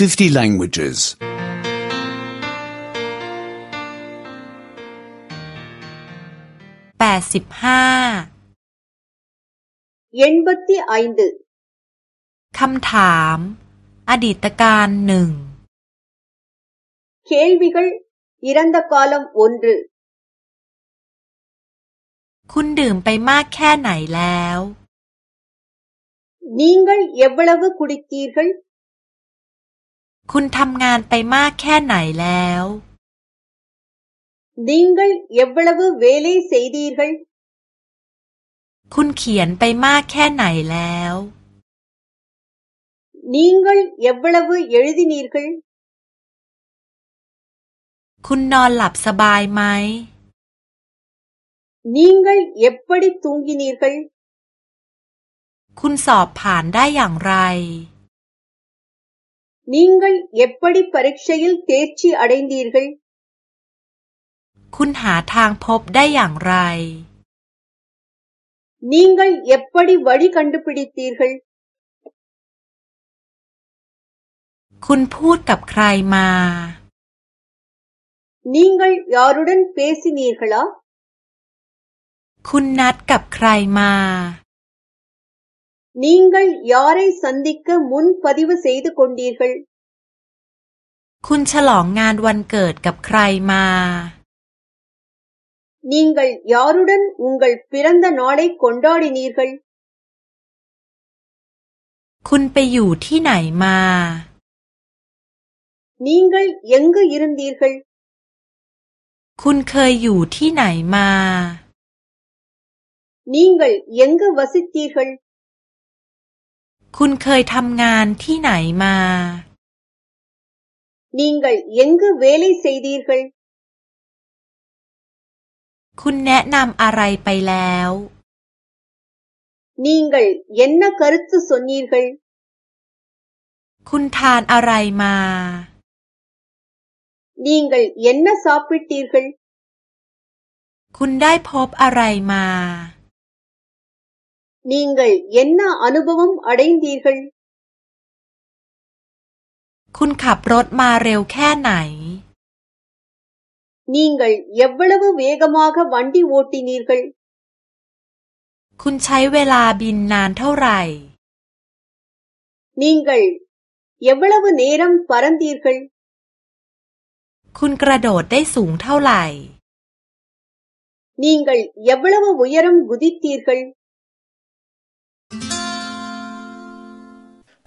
50 languages. 85 85คำถาม อดีตการหนึ่ง க ே ள ் வ ி க ย் இறந்த காலம் น ன ் ற ுคุณดื่มไปมากแค่ไหนแล้วนิ่งกันเยาวลาு க ு ட ி த ் த ீ ர ் க คุณทำงานไปมากแค่ไหนแล้วดิงเกลเยบ் வ ள வ ுเล ல ை ச ดี் த ீ ர ்คุณเขียนไปมากแค่ไหนแล้ว นิ ங ்ก ள ் எ บ் வ ள வ เยรு த ி ன ี ர ் க ள คุณนอนหลับสบายไหม นิงเกลเยบ் ப ட ி த ூ ங ் க ิ ன ี ர ்ลคุณสอบผ่านได้อย่างไร நீங்கள் எப்படி பரீட்சையில் தேர்ச்சி அடைந்தீர்கள் คุณหาทางพบได้อย่างไร நீங்கள் எப்படி வழி கண்டுபிடித்தீர்கள் คุณพูดกับใครมา நீங்கள் யாருடன் பேசினீர்களா คุณนัดกับใครมา நீங்கள் யாரை சந்திக்க முன்பதிவு செய்து கொண்டீர்கள் คุณฉลองงานวันเกิดกับใครมา நீங்கள் யாருடன் உங்கள் பிறந்த நாளை கொண்டாடினீர்கள் คุณไปอยู่ที่ไหนมา நீங்கள் எங்கு இருந்தீர்கள் คุณเคยอยู่ที่ไหนมา நீங்கள் எங்கு வசித்தீர்கள் คุณเคยทำงานที่ไหนมานீ ங ் க ள ் எங்கு வேலை செய்தீர்கள் คุณแนะนำอะไรไปแล้วนீ ங ் க ள ் என்ன கருத்து சொன்னீர்கள் คุณทานอะไรมา நீங்கள் என்ன சாப்பிட்டீர்கள் คุณได้พบอะไรมา நீங்கள் என்ன அனுபவம் அடைந்தீர்கள் คุณขับรถมาเร็วแค่ไหนนิ่งกัลเยบเวลวเวกมา่ะวันดีโวตินี่์กัลคุณใช้เวลาบินนานเท่าไหร่นิ่งกัลเยบเวลวเนรัมปารันตีร์กัลคุณกระโดดได้สูงเท่าไหร่นิ่งกัลเยบบวลวเวยรมกุดิตีร์กัล